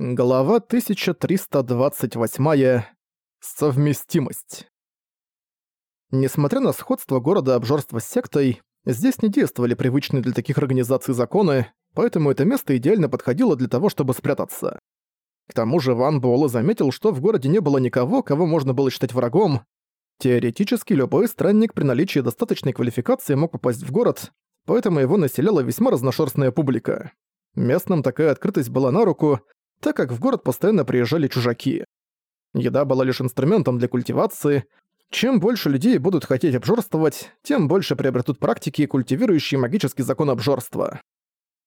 Глава 1328. Совместимость. Несмотря на сходство города обжорства с сектой, здесь не действовали привычные для таких организаций законы, поэтому это место идеально подходило для того, чтобы спрятаться. К тому же Ван Буэлэ заметил, что в городе не было никого, кого можно было считать врагом. Теоретически любой странник при наличии достаточной квалификации мог попасть в город, поэтому его населяла весьма разношерстная публика. Местным такая открытость была на руку, так как в город постоянно приезжали чужаки. Еда была лишь инструментом для культивации. Чем больше людей будут хотеть обжорствовать, тем больше приобретут практики, культивирующие магический закон обжорства.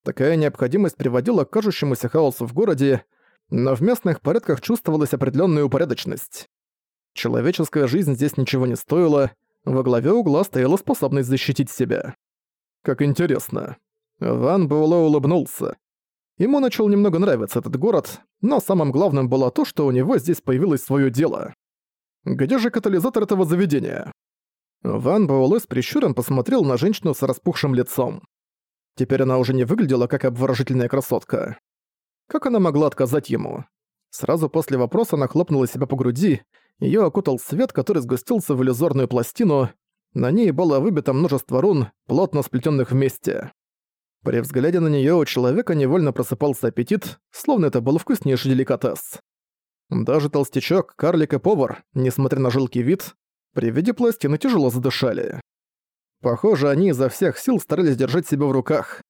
Такая необходимость приводила к кажущемуся хаосу в городе, но в местных порядках чувствовалась определенная упорядоченность. Человеческая жизнь здесь ничего не стоила, во главе угла стояла способность защитить себя. Как интересно. Ван Буэлэ улыбнулся. Ему начал немного нравиться этот город, но самым главным было то, что у него здесь появилось свое дело. Где же катализатор этого заведения? Ван Буэлэ с прищуром посмотрел на женщину с распухшим лицом. Теперь она уже не выглядела как обворожительная красотка. Как она могла отказать ему? Сразу после вопроса она хлопнула себя по груди, её окутал свет, который сгустился в иллюзорную пластину, на ней было выбито множество рун, плотно сплетённых вместе. При взгляде на неё у человека невольно просыпался аппетит, словно это был вкуснейший деликатес. Даже толстячок, карлик и повар, несмотря на жилкий вид, при виде пластины тяжело задышали. Похоже, они изо всех сил старались держать себя в руках.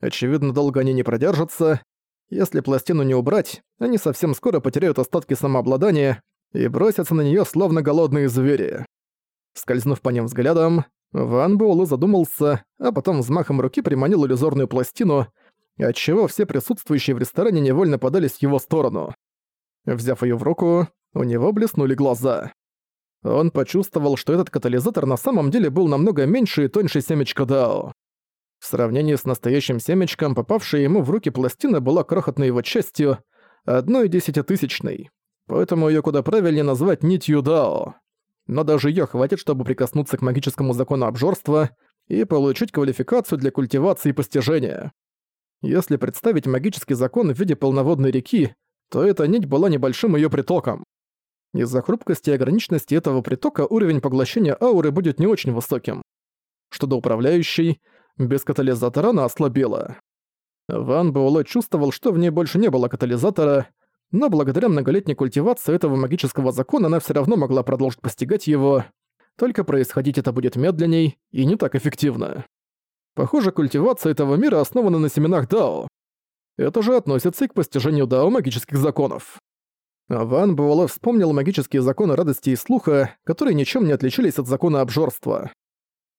Очевидно, долго они не продержатся. Если пластину не убрать, они совсем скоро потеряют остатки самообладания и бросятся на неё словно голодные звери. Скользнув по ним взглядом, Ван Буэлэ задумался, а потом взмахом руки приманил иллюзорную пластину, отчего все присутствующие в ресторане невольно подались в его сторону. Взяв ее в руку, у него блеснули глаза. Он почувствовал, что этот катализатор на самом деле был намного меньше и тоньше семечка Дао. В сравнении с настоящим семечком, попавшая ему в руки пластина была крохотной его частью, одной десятитысячной, поэтому ее куда правильнее назвать нитью Дао но даже её хватит, чтобы прикоснуться к магическому закону обжорства и получить квалификацию для культивации и постижения. Если представить магический закон в виде полноводной реки, то эта нить была небольшим её притоком. Из-за хрупкости и ограниченности этого притока уровень поглощения ауры будет не очень высоким. Что до управляющей, без катализатора она ослабела. Ван Буэлэ чувствовал, что в ней больше не было катализатора, но благодаря многолетней культивации этого магического закона она все равно могла продолжить постигать его, только происходить это будет медленней и не так эффективно. Похоже, культивация этого мира основана на семенах Дао. Это же относится и к постижению Дао магических законов. Ван Буэлэ вспомнил магические законы радости и слуха, которые ничем не отличались от закона обжорства.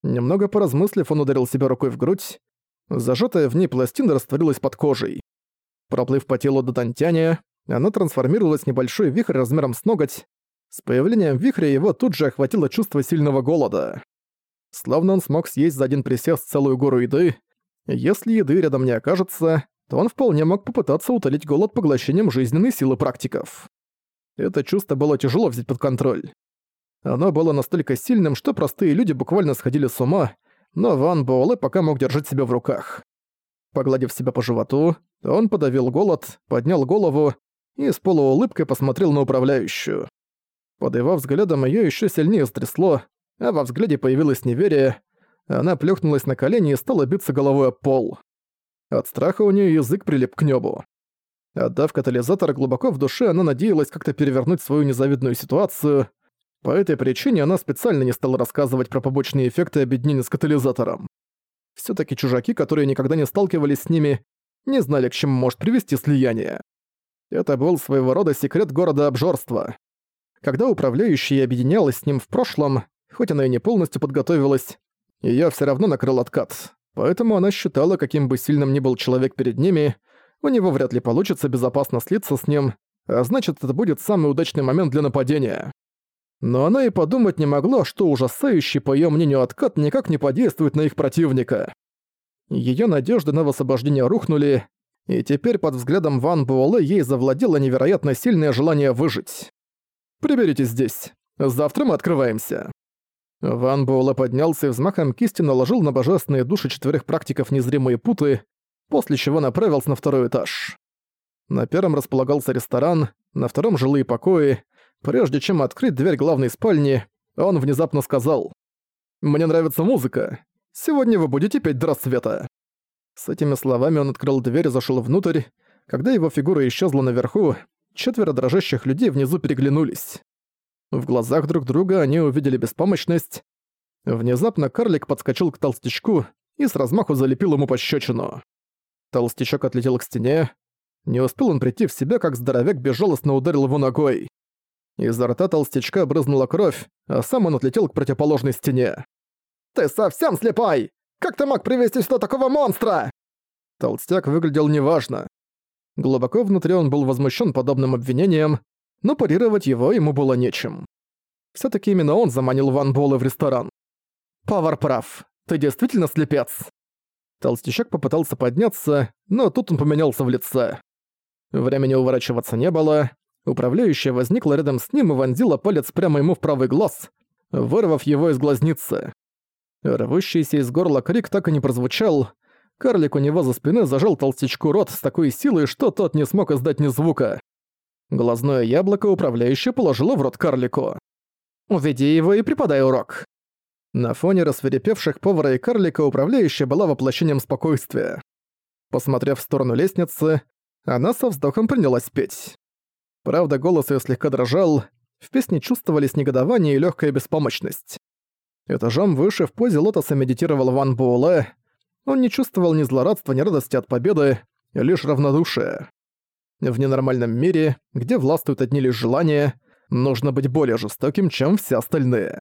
Немного поразмыслив, он ударил себя рукой в грудь. Зажатая в ней пластина растворилась под кожей. Проплыв по телу до Тантяня, оно трансформировалось в небольшой вихрь размером с ноготь. С появлением вихря его тут же охватило чувство сильного голода. Словно он смог съесть за один присест целую гору еды. Если еды рядом не окажется, то он вполне мог попытаться утолить голод поглощением жизненной силы практиков. Это чувство было тяжело взять под контроль. Оно было настолько сильным, что простые люди буквально сходили с ума, но Ван Буэлэ пока мог держать себя в руках. Погладив себя по животу, он подавил голод, поднял голову и с полуулыбкой посмотрел на управляющую. Под его взглядом её ещё сильнее стрясло, а во взгляде появилось неверие. Она плюхнулась на колени и стала биться головой об пол. От страха у неё язык прилип к небу. Отдав катализатор глубоко в душе, она надеялась как-то перевернуть свою незавидную ситуацию. По этой причине она специально не стала рассказывать про побочные эффекты объединения с катализатором. Всё-таки чужаки, которые никогда не сталкивались с ними, не знали, к чему может привести слияние. Это был своего рода секрет города обжорства. Когда управляющая объединялась с ним в прошлом, хоть она и не полностью подготовилась, её всё равно накрыл откат. Поэтому она считала, каким бы сильным ни был человек перед ними, у него вряд ли получится безопасно слиться с ним, а значит, это будет самый удачный момент для нападения. Но она и подумать не могла, что ужасающий, по её мнению, откат никак не подействует на их противника. Её надежды на освобождение рухнули, и теперь под взглядом Ван Буэлэ ей завладело невероятно сильное желание выжить. «Приберите здесь. Завтра мы открываемся». Ван Буэлэ поднялся и взмахом кисти наложил на божественные души четверых практиков незримые путы, после чего направился на второй этаж. На первом располагался ресторан, на втором жилые покои. Прежде чем открыть дверь главной спальни, он внезапно сказал «Мне нравится музыка. Сегодня вы будете петь до рассвета». С этими словами он открыл дверь и зашел внутрь. Когда его фигура исчезла наверху, четверо дрожащих людей внизу переглянулись. В глазах друг друга они увидели беспомощность. Внезапно карлик подскочил к толстячку и с размаху залепил ему пощечину. Толстячок отлетел к стене. Не успел он прийти в себя, как здоровяк безжалостно ударил его ногой. Изо рта толстячка брызнула кровь, а сам он отлетел к противоположной стене. «Ты совсем слепой! Как ты мог привести сюда такого монстра?» Толстяк выглядел неважно. Глубоко внутри он был возмущен подобным обвинением, но парировать его ему было нечем. все таки именно он заманил Ван Буэлэ в ресторан. «Повар прав. Ты действительно слепец?» Толстячок попытался подняться, но тут он поменялся в лице. Времени уворачиваться не было. Управляющая возникла рядом с ним и вонзила палец прямо ему в правый глаз, вырвав его из глазницы. Рвущийся из горла крик так и не прозвучал. Карлик у него за спиной зажал толстячку рот с такой силой, что тот не смог издать ни звука. Глазное яблоко управляющее положило в рот карлику. «Уведи его и преподай урок». На фоне рассверепевших повара и карлика управляющая была воплощением спокойствия. Посмотрев в сторону лестницы, она со вздохом принялась петь. Правда, голос её слегка дрожал, в песне чувствовались негодование и лёгкая беспомощность. Этажом выше в позе лотоса медитировал Ван Буэлэ. Он не чувствовал ни злорадства, ни радости от победы, лишь равнодушие. В ненормальном мире, где властвуют одни лишь желания, нужно быть более жестоким, чем все остальные.